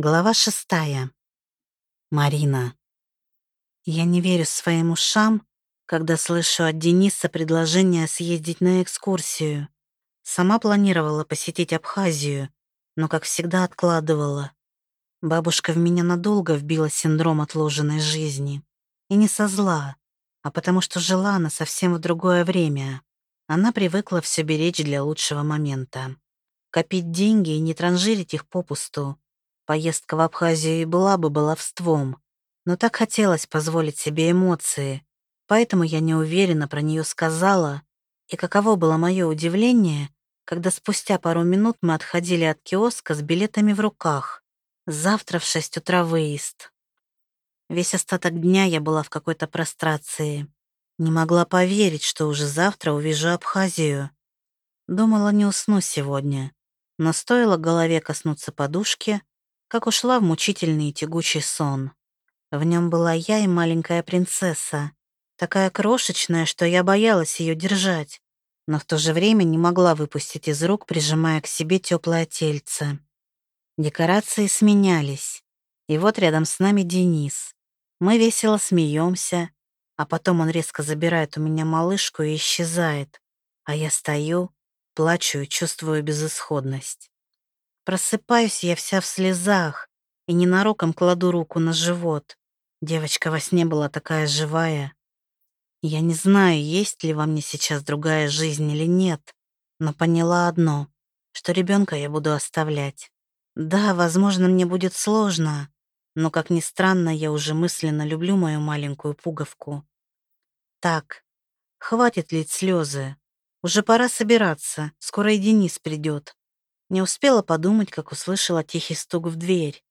Глава шестая. Марина. Я не верю своим ушам, когда слышу от Дениса предложение съездить на экскурсию. Сама планировала посетить Абхазию, но, как всегда, откладывала. Бабушка в меня надолго вбила синдром отложенной жизни. И не со зла, а потому что жила она совсем в другое время. Она привыкла все беречь для лучшего момента. Копить деньги и не транжирить их попусту — Поездка в Абхазию и была бы баловством, но так хотелось позволить себе эмоции, поэтому я неуверенно про нее сказала, и каково было мое удивление, когда спустя пару минут мы отходили от киоска с билетами в руках. Завтра в шесть утра выезд. Весь остаток дня я была в какой-то прострации. Не могла поверить, что уже завтра увижу Абхазию. Думала, не усну сегодня. Но стоило голове коснуться подушки, как ушла в мучительный и тягучий сон. В нем была я и маленькая принцесса, такая крошечная, что я боялась ее держать, но в то же время не могла выпустить из рук, прижимая к себе теплое тельце. Декорации сменялись, и вот рядом с нами Денис. Мы весело смеемся, а потом он резко забирает у меня малышку и исчезает, а я стою, плачу и чувствую безысходность. Просыпаюсь я вся в слезах и ненароком кладу руку на живот. Девочка во сне была такая живая. Я не знаю, есть ли во мне сейчас другая жизнь или нет, но поняла одно, что ребенка я буду оставлять. Да, возможно, мне будет сложно, но, как ни странно, я уже мысленно люблю мою маленькую пуговку. Так, хватит лить слезы. Уже пора собираться, скоро и Денис придет. Не успела подумать, как услышала тихий стук в дверь.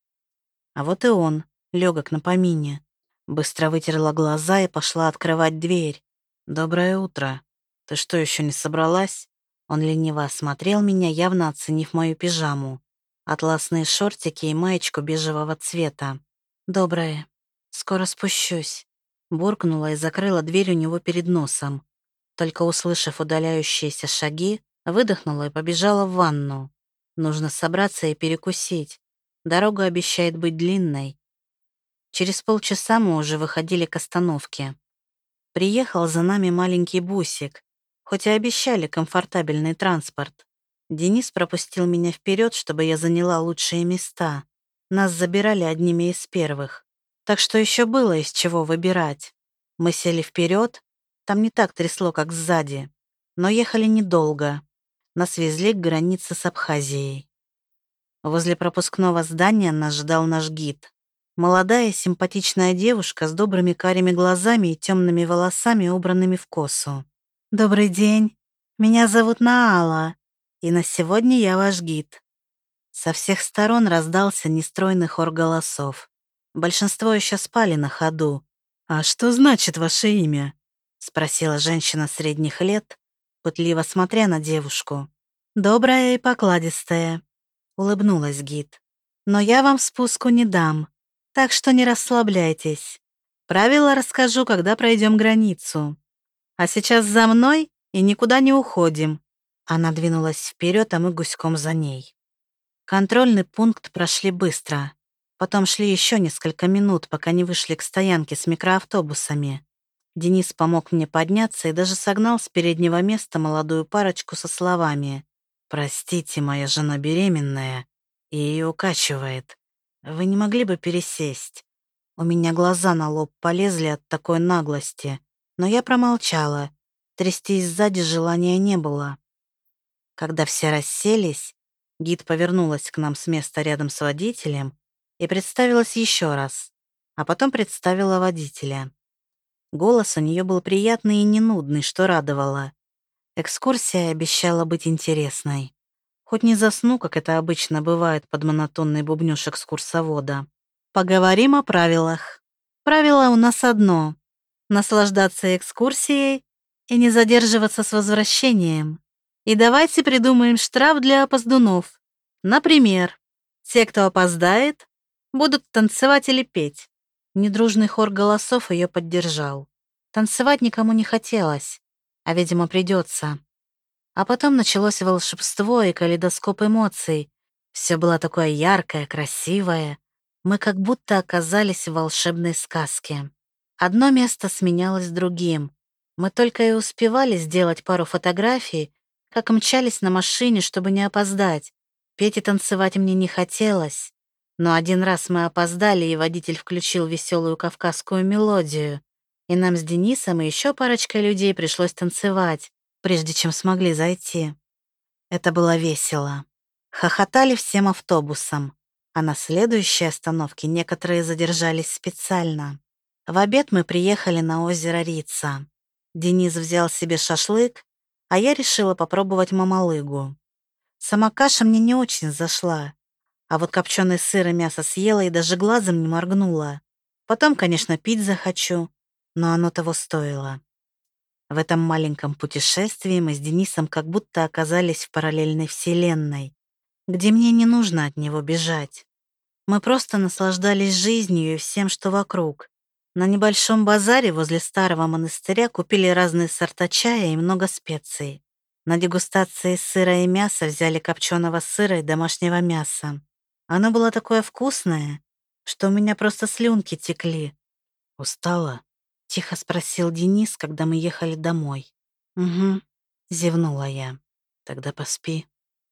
А вот и он, легок на помине. Быстро вытерла глаза и пошла открывать дверь. «Доброе утро. Ты что, еще не собралась?» Он лениво осмотрел меня, явно оценив мою пижаму. Атласные шортики и маечку бежевого цвета. «Доброе. Скоро спущусь». Буркнула и закрыла дверь у него перед носом. Только услышав удаляющиеся шаги, выдохнула и побежала в ванну. Нужно собраться и перекусить. Дорога обещает быть длинной. Через полчаса мы уже выходили к остановке. Приехал за нами маленький бусик, хоть и обещали комфортабельный транспорт. Денис пропустил меня вперед, чтобы я заняла лучшие места. Нас забирали одними из первых. Так что еще было из чего выбирать. Мы сели вперед, там не так трясло, как сзади. Но ехали недолго. Нас везли к границе с Абхазией. Возле пропускного здания нас ждал наш гид. Молодая симпатичная девушка с добрыми карими глазами и темными волосами, убранными в косу. «Добрый день. Меня зовут Наала, и на сегодня я ваш гид». Со всех сторон раздался нестройный хор голосов. Большинство еще спали на ходу. «А что значит ваше имя?» — спросила женщина средних лет, пытливо смотря на девушку. «Добрая и покладистая», — улыбнулась гид. «Но я вам спуску не дам, так что не расслабляйтесь. Правила расскажу, когда пройдем границу. А сейчас за мной и никуда не уходим». Она двинулась вперед, а мы гуськом за ней. Контрольный пункт прошли быстро. Потом шли еще несколько минут, пока не вышли к стоянке с микроавтобусами. Денис помог мне подняться и даже согнал с переднего места молодую парочку со словами «Простите, моя жена беременная, и ее укачивает. Вы не могли бы пересесть?» У меня глаза на лоб полезли от такой наглости, но я промолчала. Трястись сзади желания не было. Когда все расселись, гид повернулась к нам с места рядом с водителем и представилась еще раз, а потом представила водителя. Голос у нее был приятный и не нудный, что радовало. Экскурсия обещала быть интересной. Хоть не засну, как это обычно бывает под монотонный бубнёж экскурсовода. Поговорим о правилах. Правило у нас одно — наслаждаться экскурсией и не задерживаться с возвращением. И давайте придумаем штраф для опоздунов. Например, те, кто опоздает, будут танцевать или петь. Недружный хор голосов ее поддержал. Танцевать никому не хотелось, а, видимо, придется. А потом началось волшебство и калейдоскоп эмоций. Все было такое яркое, красивое. Мы как будто оказались в волшебной сказке. Одно место сменялось другим. Мы только и успевали сделать пару фотографий, как мчались на машине, чтобы не опоздать. Петь и танцевать мне не хотелось. Но один раз мы опоздали, и водитель включил веселую кавказскую мелодию. И нам с Денисом и еще парочкой людей пришлось танцевать, прежде чем смогли зайти. Это было весело. Хохотали всем автобусом, а на следующей остановке некоторые задержались специально. В обед мы приехали на озеро Рица. Денис взял себе шашлык, а я решила попробовать мамалыгу. Сама каша мне не очень зашла, а вот копченый сыр и мясо съела и даже глазом не моргнула. Потом, конечно, пить захочу, но оно того стоило. В этом маленьком путешествии мы с Денисом как будто оказались в параллельной вселенной, где мне не нужно от него бежать. Мы просто наслаждались жизнью и всем, что вокруг. На небольшом базаре возле старого монастыря купили разные сорта чая и много специй. На дегустации сыра и мяса взяли копченого сыра и домашнего мяса. Оно было такое вкусное, что у меня просто слюнки текли. «Устала?» — тихо спросил Денис, когда мы ехали домой. «Угу», — зевнула я. «Тогда поспи».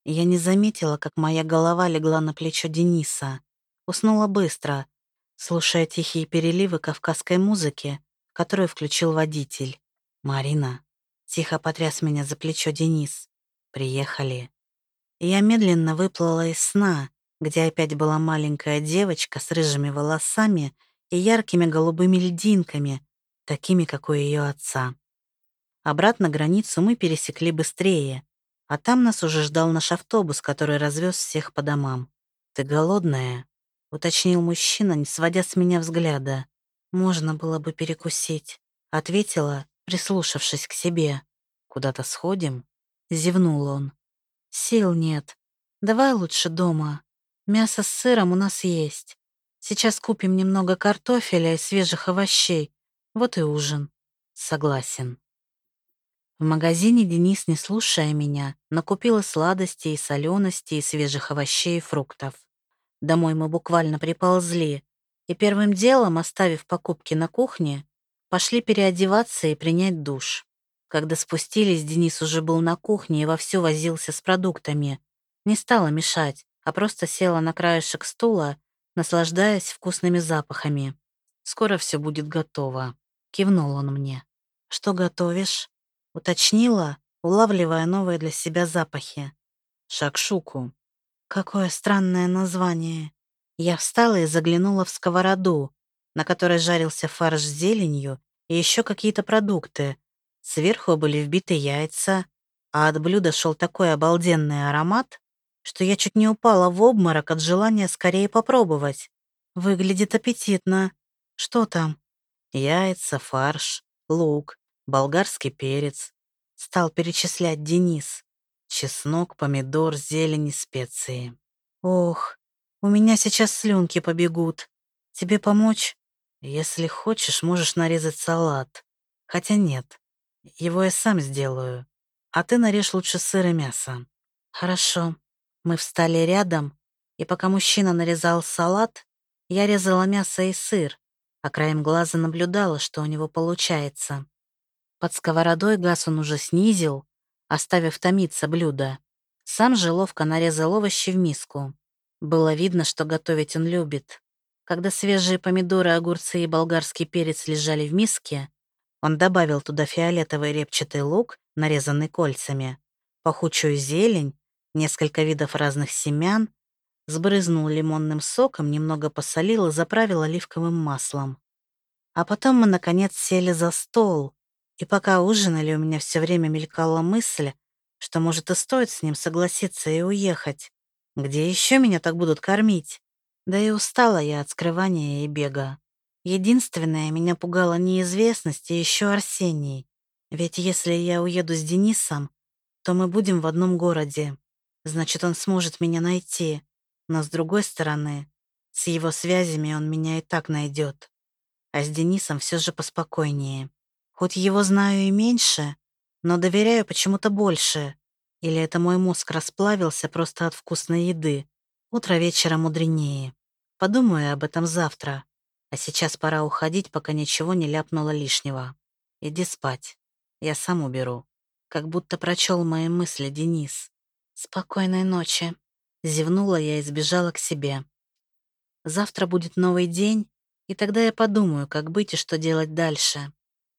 Я не заметила, как моя голова легла на плечо Дениса. Уснула быстро, слушая тихие переливы кавказской музыки, которую включил водитель. «Марина», — тихо потряс меня за плечо Денис. «Приехали». Я медленно выплыла из сна, где опять была маленькая девочка с рыжими волосами и яркими голубыми льдинками, такими, как у ее отца. Обратно границу мы пересекли быстрее, а там нас уже ждал наш автобус, который развез всех по домам. «Ты голодная?» — уточнил мужчина, не сводя с меня взгляда. «Можно было бы перекусить», — ответила, прислушавшись к себе. «Куда-то сходим?» — зевнул он. «Сил нет. Давай лучше дома». Мясо с сыром у нас есть. Сейчас купим немного картофеля и свежих овощей. Вот и ужин. Согласен. В магазине Денис, не слушая меня, накупила сладостей и соленостей, и свежих овощей и фруктов. Домой мы буквально приползли, и первым делом, оставив покупки на кухне, пошли переодеваться и принять душ. Когда спустились, Денис уже был на кухне и вовсю возился с продуктами. Не стала мешать, а просто села на краешек стула, наслаждаясь вкусными запахами. «Скоро все будет готово», — кивнул он мне. «Что готовишь?» — уточнила, улавливая новые для себя запахи. «Шакшуку». Какое странное название. Я встала и заглянула в сковороду, на которой жарился фарш с зеленью и еще какие-то продукты. Сверху были вбиты яйца, а от блюда шел такой обалденный аромат, что я чуть не упала в обморок от желания скорее попробовать. Выглядит аппетитно. Что там? Яйца, фарш, лук, болгарский перец. Стал перечислять Денис. Чеснок, помидор, зелень и специи. Ох, у меня сейчас слюнки побегут. Тебе помочь? Если хочешь, можешь нарезать салат. Хотя нет, его я сам сделаю. А ты нарежь лучше сыр и мясо. Хорошо. Мы встали рядом, и пока мужчина нарезал салат, я резала мясо и сыр, а краем глаза наблюдала, что у него получается. Под сковородой газ он уже снизил, оставив томиться блюдо. Сам же ловко нарезал овощи в миску. Было видно, что готовить он любит. Когда свежие помидоры, огурцы и болгарский перец лежали в миске, он добавил туда фиолетовый репчатый лук, нарезанный кольцами, пахучую зелень, несколько видов разных семян, сбрызнул лимонным соком, немного посолил и заправил оливковым маслом. А потом мы, наконец, сели за стол, и пока ужинали, у меня все время мелькала мысль, что, может, и стоит с ним согласиться и уехать. Где еще меня так будут кормить? Да и устала я от скрывания и бега. Единственное, меня пугала неизвестность и еще Арсений. Ведь если я уеду с Денисом, то мы будем в одном городе. Значит, он сможет меня найти. Но с другой стороны, с его связями он меня и так найдет. А с Денисом все же поспокойнее. Хоть его знаю и меньше, но доверяю почему-то больше. Или это мой мозг расплавился просто от вкусной еды. Утро вечера мудренее. Подумаю об этом завтра. А сейчас пора уходить, пока ничего не ляпнуло лишнего. Иди спать. Я сам уберу. Как будто прочел мои мысли Денис. Спокойной ночи. Зевнула я и сбежала к себе. Завтра будет новый день, и тогда я подумаю, как быть и что делать дальше.